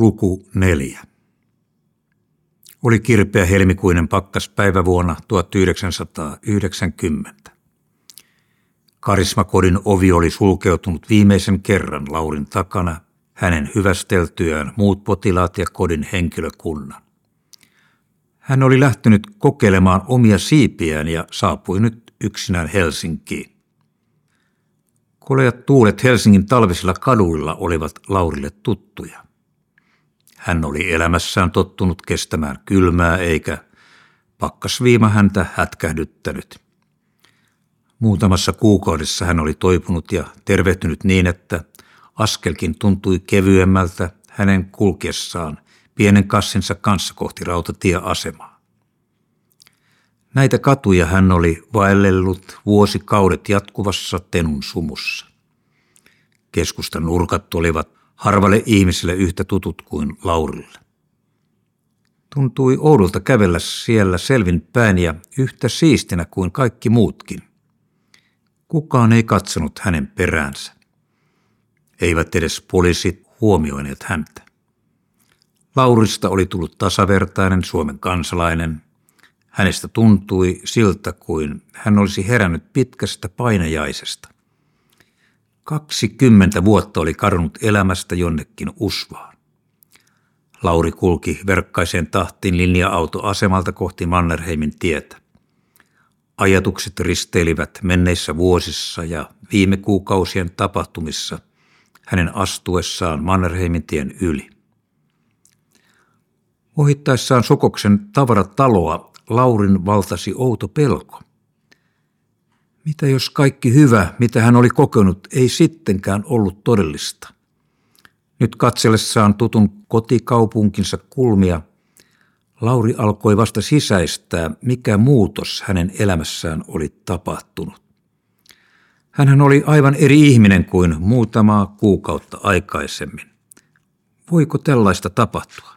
Luku 4. Oli kirpeä helmikuinen pakkaspäivä vuonna 1990. Karismakodin ovi oli sulkeutunut viimeisen kerran Laurin takana, hänen hyvästeltyään muut potilaat ja kodin henkilökunnan. Hän oli lähtenyt kokeilemaan omia siipiään ja saapui nyt yksinään Helsinkiin. Koleat tuulet Helsingin talvisilla kaduilla olivat Laurille tuttuja. Hän oli elämässään tottunut kestämään kylmää eikä pakkasviima häntä hätkähdyttänyt. Muutamassa kuukaudessa hän oli toipunut ja tervehtynyt niin, että askelkin tuntui kevyemmältä hänen kulkiessaan pienen kassinsa kanssa kohti rautatieasemaa. Näitä katuja hän oli vaellellut vuosikaudet jatkuvassa tenun sumussa. Keskustan nurkat olivat harvalle ihmiselle yhtä tutut kuin Laurille. Tuntui oudolta kävellä siellä selvin päin ja yhtä siistinä kuin kaikki muutkin. Kukaan ei katsonut hänen peräänsä. Eivät edes poliisit huomioineet häntä. Laurista oli tullut tasavertainen Suomen kansalainen. Hänestä tuntui siltä kuin hän olisi herännyt pitkästä painajaisesta. Kaksikymmentä vuotta oli kadonnut elämästä jonnekin usvaan. Lauri kulki verkkaiseen tahtiin linja-autoasemalta kohti Mannerheimin tietä. Ajatukset risteilivät menneissä vuosissa ja viime kuukausien tapahtumissa hänen astuessaan Mannerheimin tien yli. Ohittaessaan Sokoksen tavarataloa Laurin valtasi outo pelko – mitä jos kaikki hyvä, mitä hän oli kokenut, ei sittenkään ollut todellista? Nyt katsellessaan tutun kotikaupunkinsa kulmia, Lauri alkoi vasta sisäistää, mikä muutos hänen elämässään oli tapahtunut. Hänhän oli aivan eri ihminen kuin muutamaa kuukautta aikaisemmin. Voiko tällaista tapahtua?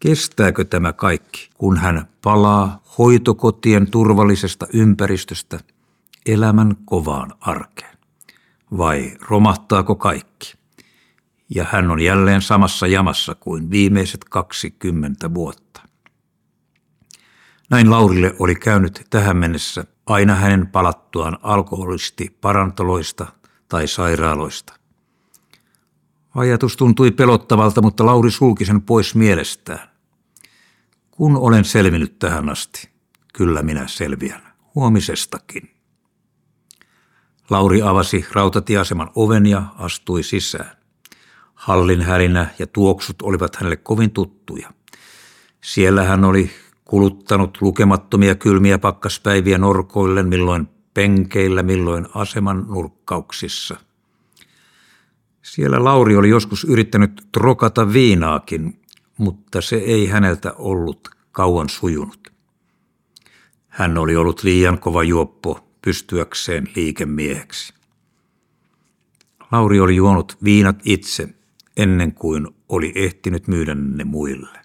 Kestääkö tämä kaikki, kun hän palaa hoitokotien turvallisesta ympäristöstä elämän kovaan arkeen? Vai romahtaako kaikki? Ja hän on jälleen samassa jamassa kuin viimeiset 20 vuotta. Näin Laurille oli käynyt tähän mennessä aina hänen palattuaan alkoholisti parantoloista tai sairaaloista. Ajatus tuntui pelottavalta, mutta Lauri sulki sen pois mielestään. Kun olen selvinnyt tähän asti, kyllä minä selviän, huomisestakin. Lauri avasi rautatieaseman oven ja astui sisään. Hallin härinä ja tuoksut olivat hänelle kovin tuttuja. Siellä hän oli kuluttanut lukemattomia kylmiä pakkaspäiviä norkoillen, milloin penkeillä, milloin aseman nurkkauksissa – siellä Lauri oli joskus yrittänyt trokata viinaakin, mutta se ei häneltä ollut kauan sujunut. Hän oli ollut liian kova juoppo pystyäkseen liikemieheksi. Lauri oli juonut viinat itse ennen kuin oli ehtinyt myydä ne muille.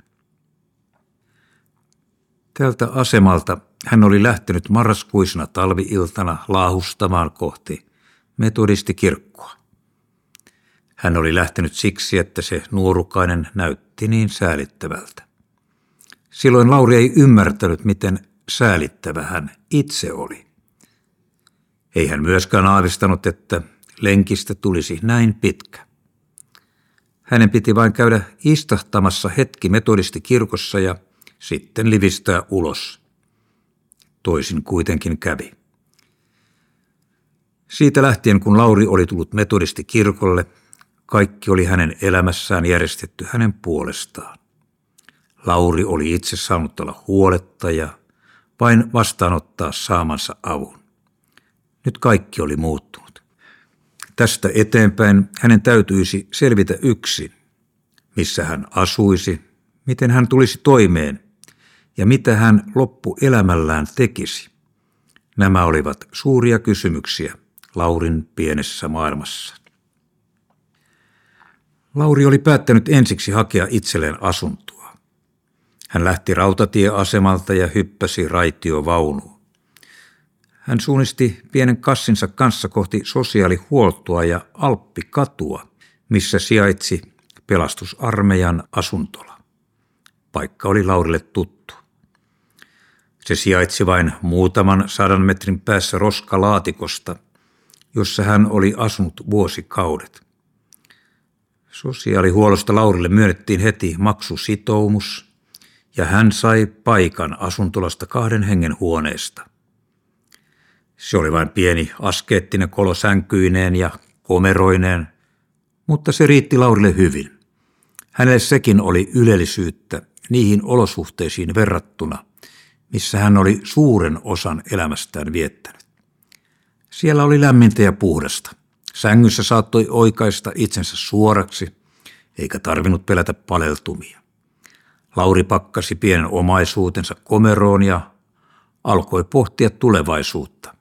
Tältä asemalta hän oli lähtenyt marraskuisena talviiltana laahustamaan kohti metodistikirkkoa. Hän oli lähtenyt siksi, että se nuorukainen näytti niin säälittävältä. Silloin Lauri ei ymmärtänyt, miten säälittävä hän itse oli. Ei hän myöskään aavistanut, että lenkistä tulisi näin pitkä. Hänen piti vain käydä istahtamassa hetki metodisti kirkossa ja sitten livistää ulos. Toisin kuitenkin kävi. Siitä lähtien, kun Lauri oli tullut metodisti kirkolle, kaikki oli hänen elämässään järjestetty hänen puolestaan. Lauri oli itse saanut olla huoletta ja vain vastaanottaa saamansa avun. Nyt kaikki oli muuttunut. Tästä eteenpäin hänen täytyisi selvitä yksin, missä hän asuisi, miten hän tulisi toimeen ja mitä hän loppuelämällään tekisi. Nämä olivat suuria kysymyksiä Laurin pienessä maailmassa. Lauri oli päättänyt ensiksi hakea itselleen asuntoa. Hän lähti rautatieasemalta ja hyppäsi raitiovaunuun. Hän suunnisti pienen kassinsa kanssa kohti sosiaalihuoltoa ja Alppikatua, missä sijaitsi pelastusarmeijan asuntola. Paikka oli Laurille tuttu. Se sijaitsi vain muutaman sadan metrin päässä roskalaatikosta, jossa hän oli asunut vuosikaudet. Sosiaalihuollosta Laurille myönnettiin heti maksusitoumus ja hän sai paikan asuntolasta kahden hengen huoneesta. Se oli vain pieni askeettinen kolo sänkyineen ja komeroineen, mutta se riitti Laurille hyvin. Hänelle sekin oli ylellisyyttä niihin olosuhteisiin verrattuna, missä hän oli suuren osan elämästään viettänyt. Siellä oli lämmintä ja puhdasta. Sängyssä saattoi oikaista itsensä suoraksi, eikä tarvinnut pelätä paleltumia. Lauri pakkasi pienen omaisuutensa komeroon ja alkoi pohtia tulevaisuutta.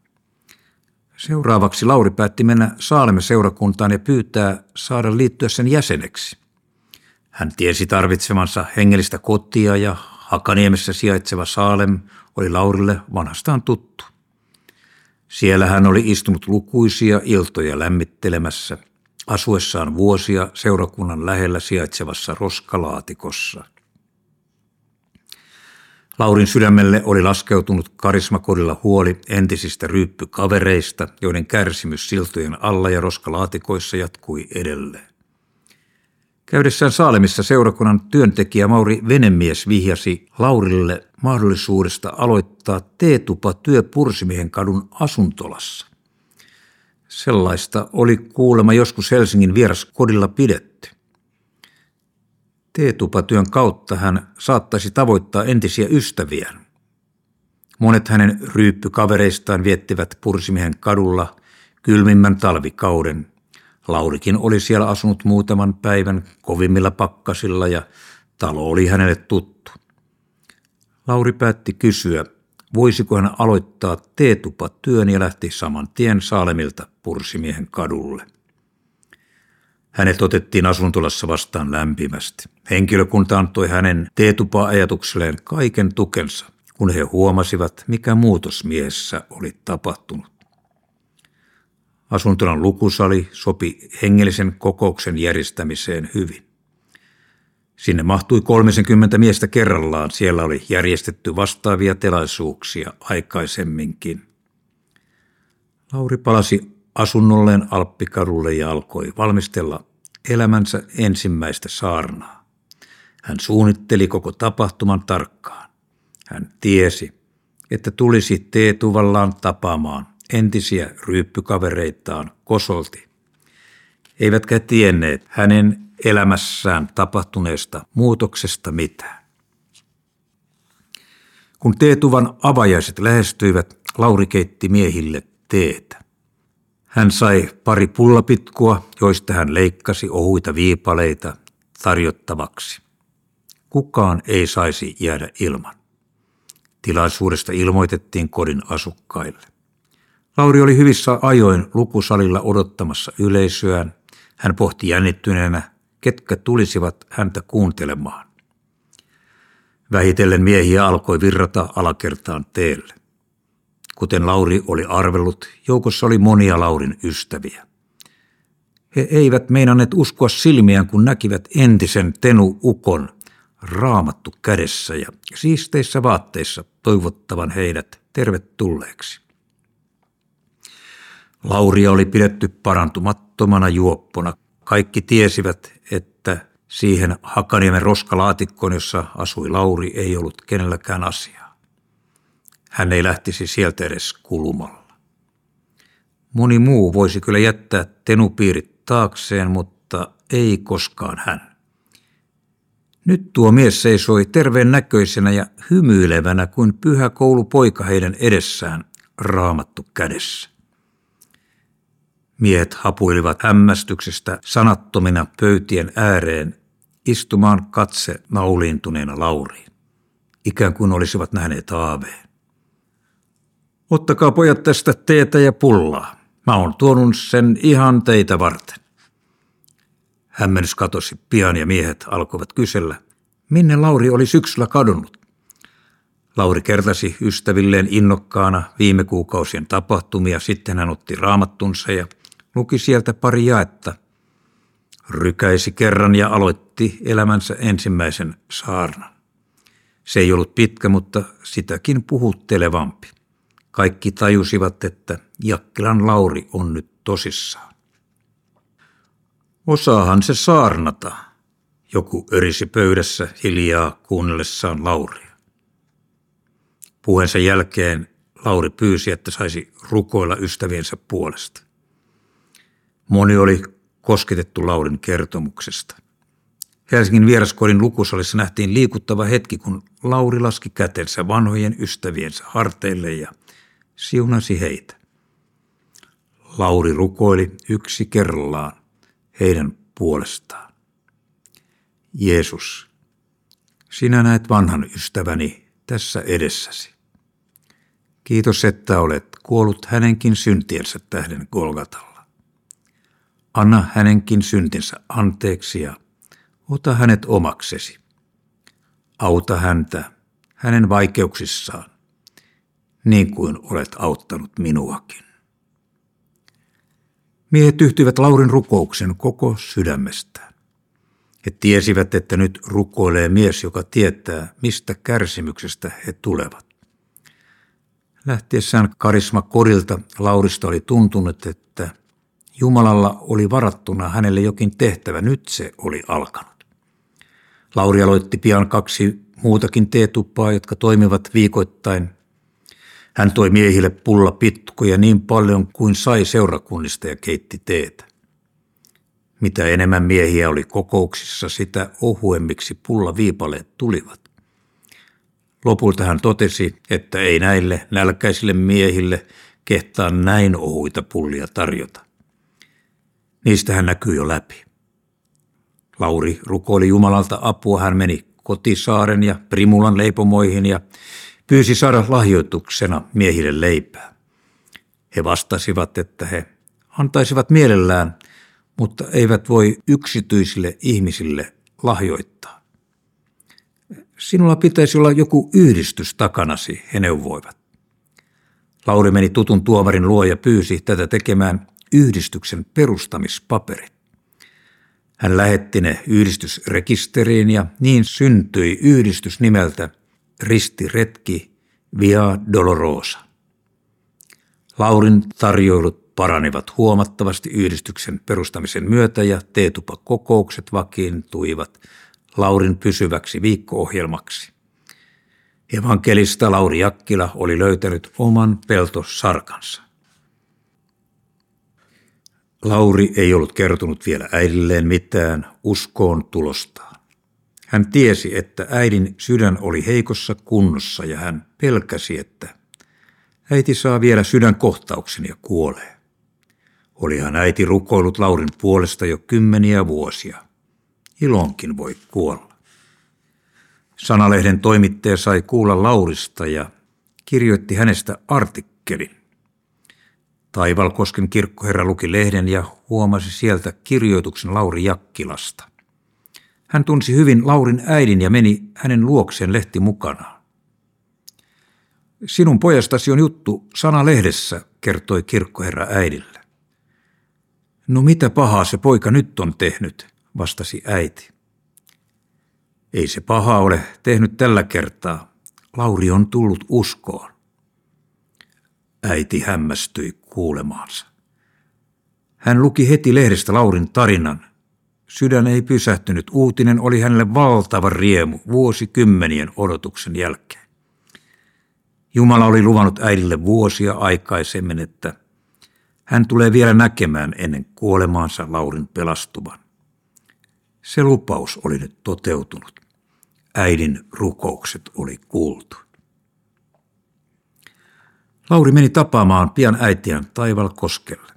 Seuraavaksi Lauri päätti mennä Saalemme seurakuntaan ja pyytää saada liittyä sen jäseneksi. Hän tiesi tarvitsemansa hengellistä kotia ja Hakaniemessä sijaitseva Saalem oli Laurille vanhastaan tuttu. Siellä hän oli istunut lukuisia iltoja lämmittelemässä, asuessaan vuosia seurakunnan lähellä sijaitsevassa roskalaatikossa. Laurin sydämelle oli laskeutunut karismakodilla huoli entisistä ryyppykavereista, joiden kärsimys siltojen alla ja roskalaatikoissa jatkui edelleen. Käydessään Saalemissa seurakunnan työntekijä Mauri Venemies vihjasi Laurille mahdollisuudesta aloittaa teetupa työ Pursimiehen kadun asuntolassa. Sellaista oli kuulema joskus Helsingin vieraskodilla pidetty. Teetupatyön kautta hän saattaisi tavoittaa entisiä ystäviään. Monet hänen ryyppykavereistaan viettivät Pursimiehen kadulla kylmimmän talvikauden. Laurikin oli siellä asunut muutaman päivän kovimmilla pakkasilla ja talo oli hänelle tuttu. Lauri päätti kysyä, voisiko hän aloittaa teetupatyön ja lähti saman tien Saalemilta Pursimiehen kadulle. Hänet otettiin asuntolassa vastaan lämpimästi. Henkilökunta antoi hänen teetupa-ajatukselleen kaiken tukensa, kun he huomasivat, mikä muutos miehessä oli tapahtunut. Asuntolan lukusali sopi hengellisen kokouksen järjestämiseen hyvin. Sinne mahtui 30 miestä kerrallaan. Siellä oli järjestetty vastaavia telaisuuksia aikaisemminkin. Lauri palasi asunnolleen Alppikadulle ja alkoi valmistella elämänsä ensimmäistä saarnaa. Hän suunnitteli koko tapahtuman tarkkaan. Hän tiesi, että tulisi teetuvallaan tapaamaan entisiä ryyppykavereitaan kosolti. Eivätkä tienneet hänen elämässään tapahtuneesta muutoksesta mitään. Kun teetuvan avajaiset lähestyivät, Lauri keitti miehille teetä. Hän sai pari pullapitkua, joista hän leikkasi ohuita viipaleita tarjottavaksi. Kukaan ei saisi jäädä ilman. Tilaisuudesta ilmoitettiin kodin asukkaille. Lauri oli hyvissä ajoin lukusalilla odottamassa yleisöään. Hän pohti jännittyneenä, ketkä tulisivat häntä kuuntelemaan. Vähitellen miehiä alkoi virrata alakertaan teelle. Kuten Lauri oli arvellut, joukossa oli monia Laurin ystäviä. He eivät meinanneet uskoa silmiään, kun näkivät entisen Tenu Ukon raamattu kädessä ja siisteissä vaatteissa toivottavan heidät tervetulleeksi. Lauria oli pidetty parantumattomana juoppona. Kaikki tiesivät, että siihen Hakaniemen roskalaatikkoon, jossa asui Lauri, ei ollut kenelläkään asiaa. Hän ei lähtisi sieltä edes kulmalla. Moni muu voisi kyllä jättää tenupiirit taakseen, mutta ei koskaan hän. Nyt tuo mies seisoi terveen näköisenä ja hymyilevänä kuin pyhä koulupoika heidän edessään, raamattu kädessä. Miehet hapuilivat hämmästyksestä sanattomina pöytien ääreen istumaan katse nauliintuneena Lauriin, ikään kuin olisivat nähneet aaveen. Ottakaa pojat tästä teetä ja pullaa. Mä oon tuonut sen ihan teitä varten. Hämmennys katosi pian ja miehet alkoivat kysellä, minne Lauri oli syksyllä kadonnut. Lauri kertasi ystävilleen innokkaana viime kuukausien tapahtumia, sitten hän otti raamattunsa ja luki sieltä pari jaetta. rykäisi kerran ja aloitti elämänsä ensimmäisen saarnan. Se ei ollut pitkä, mutta sitäkin puhuttelevampi. Kaikki tajusivat, että Jakkilan Lauri on nyt tosissaan. Osaahan se saarnata, joku örisi pöydässä hiljaa kuunnellessaan Lauria. Puheensa jälkeen Lauri pyysi, että saisi rukoilla ystäviensä puolesta. Moni oli kosketettu Laurin kertomuksesta. Helsingin vieraskodin lukusalissa nähtiin liikuttava hetki, kun Lauri laski kätensä vanhojen ystäviensä harteille ja siunasi heitä. Lauri rukoili yksi kerrallaan heidän puolestaan. Jeesus, sinä näet vanhan ystäväni tässä edessäsi. Kiitos, että olet kuollut hänenkin syntiensä tähden Golgatalla. Anna hänenkin syntinsä anteeksi ja ota hänet omaksesi. Auta häntä hänen vaikeuksissaan, niin kuin olet auttanut minuakin. Miehet yhtyivät Laurin rukouksen koko sydämestään. He tiesivät, että nyt rukoilee mies, joka tietää, mistä kärsimyksestä he tulevat. Lähtiessään karisma korilta Laurista oli tuntunut, että Jumalalla oli varattuna hänelle jokin tehtävä. Nyt se oli alkanut. Lauri aloitti pian kaksi muutakin teetuppaa, jotka toimivat viikoittain. Hän toi miehille pulla pitkoja niin paljon kuin sai seurakunnista ja keitti teetä. Mitä enemmän miehiä oli kokouksissa, sitä ohuemmiksi pullaviipaleet tulivat. Lopulta hän totesi, että ei näille nälkäisille miehille kehtaa näin ohuita pullia tarjota. Niistä hän näkyy jo läpi. Lauri rukoili Jumalalta apua. Hän meni kotisaaren ja Primulan leipomoihin ja pyysi saada lahjoituksena miehille leipää. He vastasivat, että he antaisivat mielellään, mutta eivät voi yksityisille ihmisille lahjoittaa. Sinulla pitäisi olla joku yhdistys takanasi, he neuvoivat. Lauri meni tutun tuomarin luo ja pyysi tätä tekemään yhdistyksen perustamispaperit. Hän lähetti ne yhdistysrekisteriin ja niin syntyi yhdistys nimeltä Ristiretki Via Dolorosa. Laurin tarjoilut paranivat huomattavasti yhdistyksen perustamisen myötä ja teetupakokoukset vakiintuivat Laurin pysyväksi viikko-ohjelmaksi. Evankelista Lauri Jakkila oli löytänyt oman peltosarkansa. Lauri ei ollut kertonut vielä äidilleen mitään uskoon tulostaan. Hän tiesi, että äidin sydän oli heikossa kunnossa ja hän pelkäsi, että äiti saa vielä sydänkohtauksen ja kuolee. Olihan äiti rukoillut Laurin puolesta jo kymmeniä vuosia – ilonkin voi kuolla. Sanalehden toimittaja sai kuulla Laurista ja kirjoitti hänestä artikkelin. Taivalkosken kirkkoherra luki lehden ja huomasi sieltä kirjoituksen Lauri Jakkilasta. Hän tunsi hyvin Laurin äidin ja meni hänen luokseen lehti mukanaan. Sinun pojastasi on juttu sana-lehdessä, kertoi kirkkoherra äidille. No mitä pahaa se poika nyt on tehnyt, vastasi äiti. Ei se paha ole tehnyt tällä kertaa. Lauri on tullut uskoon. Äiti hämmästyi kuulemaansa. Hän luki heti lehdestä Laurin tarinan. Sydän ei pysähtynyt. Uutinen oli hänelle valtava riemu vuosikymmenien odotuksen jälkeen. Jumala oli luvannut äidille vuosia aikaisemmin, että hän tulee vielä näkemään ennen kuolemaansa Laurin pelastuvan. Se lupaus oli nyt toteutunut. Äidin rukoukset oli kuultu. Lauri meni tapaamaan pian äitiään Taivalkoskelle.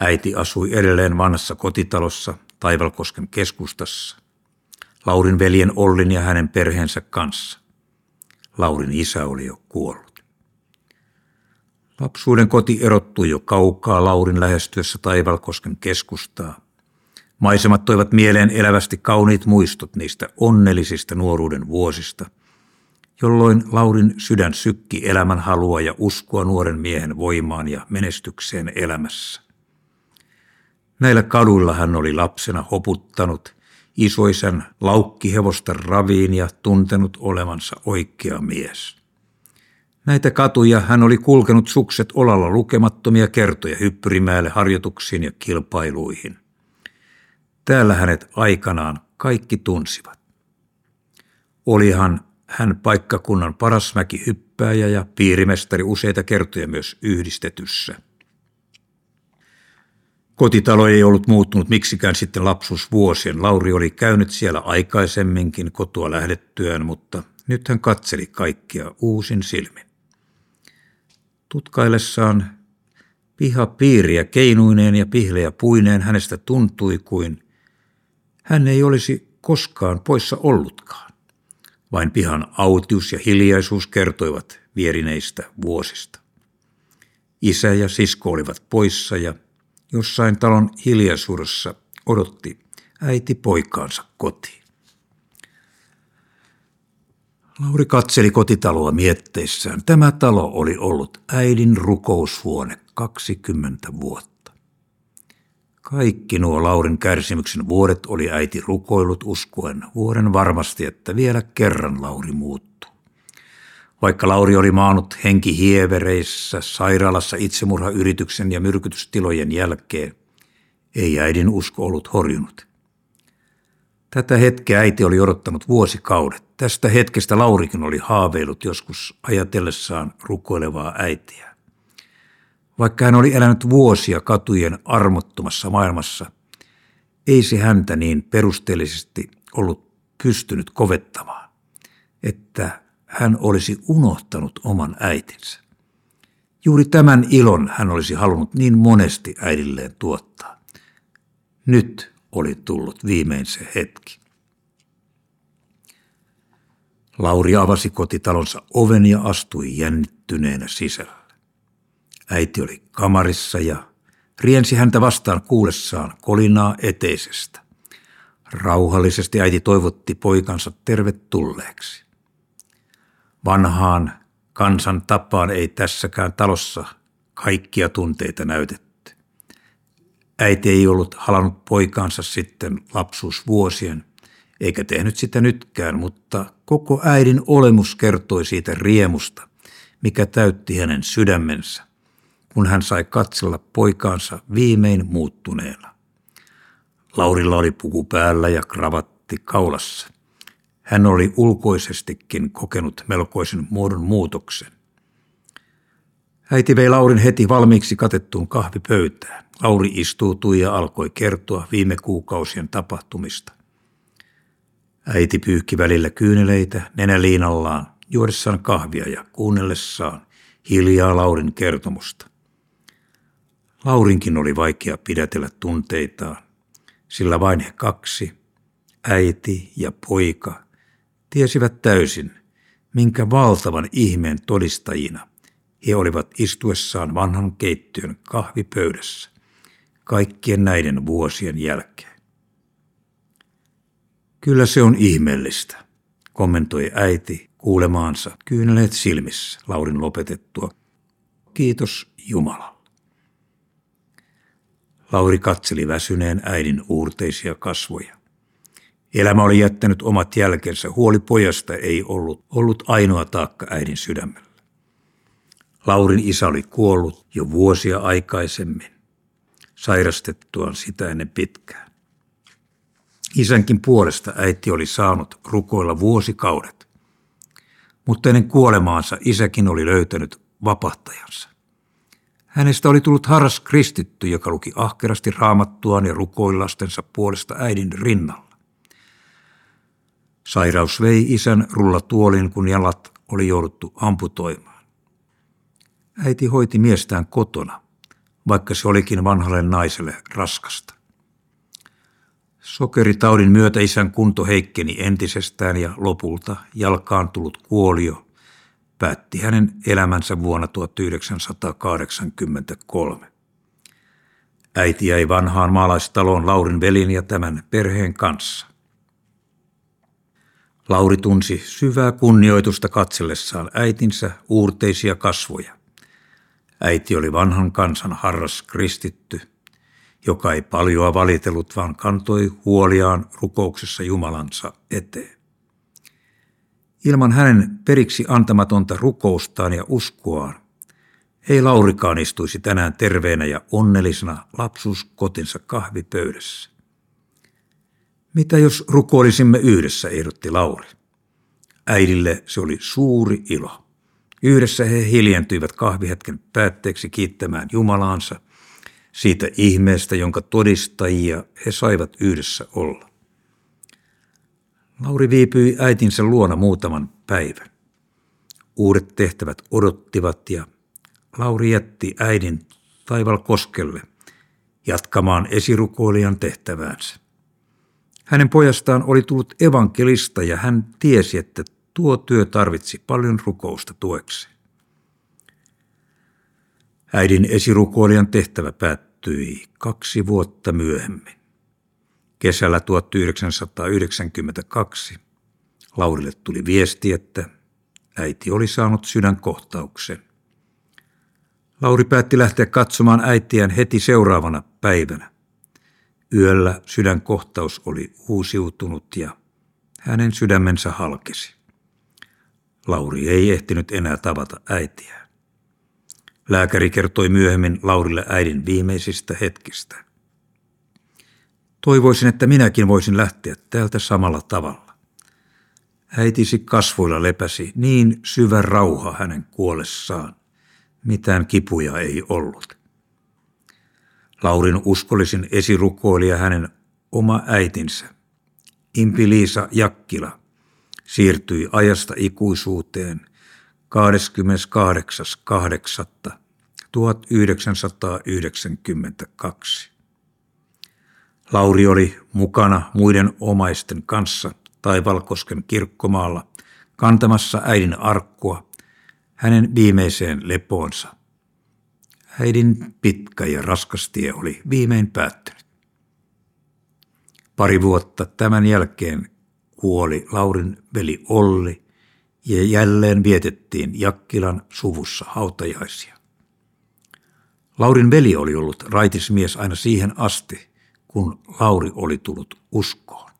Äiti asui edelleen vanhassa kotitalossa Taivalkosken keskustassa. Laurin veljen Ollin ja hänen perheensä kanssa. Laurin isä oli jo kuollut. Lapsuuden koti erottui jo kaukaa Laurin lähestyessä Taivalkosken keskustaa – Maisemat toivat mieleen elävästi kauniit muistot niistä onnellisista nuoruuden vuosista, jolloin Laurin sydän sykki elämän halua ja uskoa nuoren miehen voimaan ja menestykseen elämässä. Näillä kaduilla hän oli lapsena hoputtanut isoisen laukkihevosta raviin ja tuntenut olevansa oikea mies. Näitä katuja hän oli kulkenut sukset olalla lukemattomia kertoja hyppyrimäelle harjoituksiin ja kilpailuihin. Täällä hänet aikanaan kaikki tunsivat. Olihan hän paikkakunnan paras mäkihyppääjä ja piirimestari useita kertoja myös yhdistetyssä. Kotitalo ei ollut muuttunut miksikään sitten lapsuusvuosien. Lauri oli käynyt siellä aikaisemminkin kotoa lähdettyään, mutta nyt hän katseli kaikkia uusin silmin. Tutkaillessaan pihapiiriä keinuineen ja pihlejä puineen hänestä tuntui kuin hän ei olisi koskaan poissa ollutkaan. Vain pihan autius ja hiljaisuus kertoivat vierineistä vuosista. Isä ja sisko olivat poissa ja jossain talon hiljaisuudessa odotti äiti poikaansa kotiin. Lauri katseli kotitaloa mietteissään. Tämä talo oli ollut äidin rukoushuone 20 vuotta. Kaikki nuo Laurin kärsimyksen vuodet oli äiti rukoillut uskoen vuoden varmasti, että vielä kerran Lauri muuttuu. Vaikka Lauri oli maanut henki hievereissä sairaalassa itsemurhayrityksen ja myrkytystilojen jälkeen, ei äidin usko ollut horjunut. Tätä hetkeä äiti oli odottanut vuosikaudet. Tästä hetkestä Laurikin oli haaveillut joskus ajatellessaan rukoilevaa äitiä. Vaikka hän oli elänyt vuosia katujen armottomassa maailmassa, ei se häntä niin perusteellisesti ollut pystynyt kovettamaan, että hän olisi unohtanut oman äitinsä. Juuri tämän ilon hän olisi halunnut niin monesti äidilleen tuottaa. Nyt oli tullut viimein se hetki. Lauri avasi kotitalonsa oven ja astui jännittyneenä sisälle. Äiti oli kamarissa ja riensi häntä vastaan kuulessaan kolinaa eteisestä. Rauhallisesti äiti toivotti poikansa tervetulleeksi. Vanhaan kansan tapaan ei tässäkään talossa kaikkia tunteita näytetty. Äiti ei ollut halannut poikaansa sitten lapsuusvuosien, eikä tehnyt sitä nytkään, mutta koko äidin olemus kertoi siitä riemusta, mikä täytti hänen sydämensä, kun hän sai katsella poikaansa viimein muuttuneena. Laurilla oli puku päällä ja kravatti kaulassa – hän oli ulkoisestikin kokenut melkoisen muodon muutoksen. Äiti vei Laurin heti valmiiksi katettuun kahvipöytään. Lauri istuutui ja alkoi kertoa viime kuukausien tapahtumista. Äiti pyyhki välillä kyyneleitä nenäliinallaan, juodessaan kahvia ja kuunnellessaan hiljaa Laurin kertomusta. Laurinkin oli vaikea pidätellä tunteitaan, sillä vain he kaksi, äiti ja poika, tiesivät täysin, minkä valtavan ihmeen todistajina he olivat istuessaan vanhan keittiön kahvipöydässä kaikkien näiden vuosien jälkeen. Kyllä se on ihmeellistä, kommentoi äiti kuulemaansa kyyneleet silmissä Laurin lopetettua. Kiitos Jumalalle. Lauri katseli väsyneen äidin uurteisia kasvoja. Elämä oli jättänyt omat jälkensä. Huoli pojasta ei ollut, ollut ainoa taakka äidin sydämellä. Laurin isä oli kuollut jo vuosia aikaisemmin, sairastettuaan sitä ennen pitkään. Isänkin puolesta äiti oli saanut rukoilla vuosikaudet, mutta ennen kuolemaansa isäkin oli löytänyt vapahtajansa. Hänestä oli tullut harras kristitty, joka luki ahkerasti raamattuaan ja rukoillastensa puolesta äidin rinnalla. Sairaus vei isän rullatuolin, kun jalat oli jouduttu amputoimaan. Äiti hoiti miestään kotona, vaikka se olikin vanhalle naiselle raskasta. Sokeritaudin myötä isän kunto heikkeni entisestään ja lopulta jalkaan tullut kuolio päätti hänen elämänsä vuonna 1983. Äiti jäi vanhaan maalaistaloon Laurin velin ja tämän perheen kanssa. Lauri tunsi syvää kunnioitusta katsellessaan äitinsä uurteisia kasvoja. Äiti oli vanhan kansan harras kristitty, joka ei paljoa valitellut, vaan kantoi huoliaan rukouksessa Jumalansa eteen. Ilman hänen periksi antamatonta rukoustaan ja uskoaan ei Laurikaan istuisi tänään terveenä ja onnellisena lapsuuskotinsa kahvipöydässä. Mitä jos rukoilisimme yhdessä, ehdotti Lauri. Äidille se oli suuri ilo. Yhdessä he hiljentyivät kahvihetken päätteeksi kiittämään Jumalaansa siitä ihmeestä, jonka todistajia he saivat yhdessä olla. Lauri viipyi äitinsä luona muutaman päivän. Uudet tehtävät odottivat ja Lauri jätti äidin taival koskelle jatkamaan esirukoilijan tehtäväänsä. Hänen pojastaan oli tullut evankelista ja hän tiesi, että tuo työ tarvitsi paljon rukousta tuekseen. Äidin esirukoilijan tehtävä päättyi kaksi vuotta myöhemmin. Kesällä 1992 Laurille tuli viesti, että äiti oli saanut sydänkohtauksen. Lauri päätti lähteä katsomaan äitiään heti seuraavana päivänä. Yöllä sydänkohtaus oli uusiutunut ja hänen sydämensä halkesi. Lauri ei ehtinyt enää tavata äitiään. Lääkäri kertoi myöhemmin Laurille äidin viimeisistä hetkistä. Toivoisin, että minäkin voisin lähteä täältä samalla tavalla. Äitisi kasvoilla lepäsi niin syvä rauha hänen kuolessaan. Mitään kipuja ei ollut. Laurin uskollisin esirukoilija hänen oma äitinsä, Impi-Liisa Jakkila, siirtyi ajasta ikuisuuteen 28.8.1992. Lauri oli mukana muiden omaisten kanssa Taivalkosken kirkkomaalla kantamassa äidin arkkua hänen viimeiseen lepoonsa. Äidin pitkä ja raskas tie oli viimein päättynyt. Pari vuotta tämän jälkeen kuoli Laurin veli Olli ja jälleen vietettiin Jakkilan suvussa hautajaisia. Laurin veli oli ollut raitismies aina siihen asti, kun Lauri oli tullut uskoon.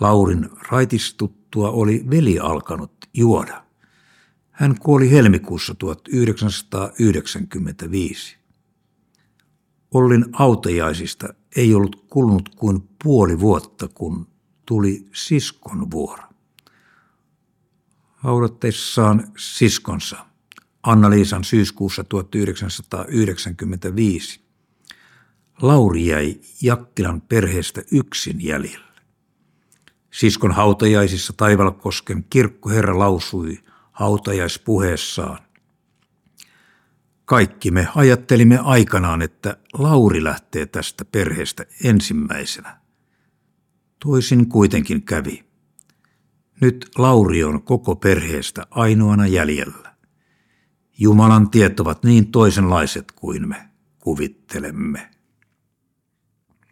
Laurin raitistuttua oli veli alkanut juoda. Hän kuoli helmikuussa 1995. Ollin autajaisista ei ollut kulunut kuin puoli vuotta, kun tuli siskon vuoro. Haudatteissaan siskonsa Anna-Liisan syyskuussa 1995 Lauri jäi Jakkilan perheestä yksin jäljellä. Siskon hautajaisissa Taivalkosken kirkkoherra lausui hautajaispuheessaan. Kaikki me ajattelimme aikanaan, että Lauri lähtee tästä perheestä ensimmäisenä. Toisin kuitenkin kävi. Nyt Lauri on koko perheestä ainoana jäljellä. Jumalan tiet ovat niin toisenlaiset kuin me kuvittelemme.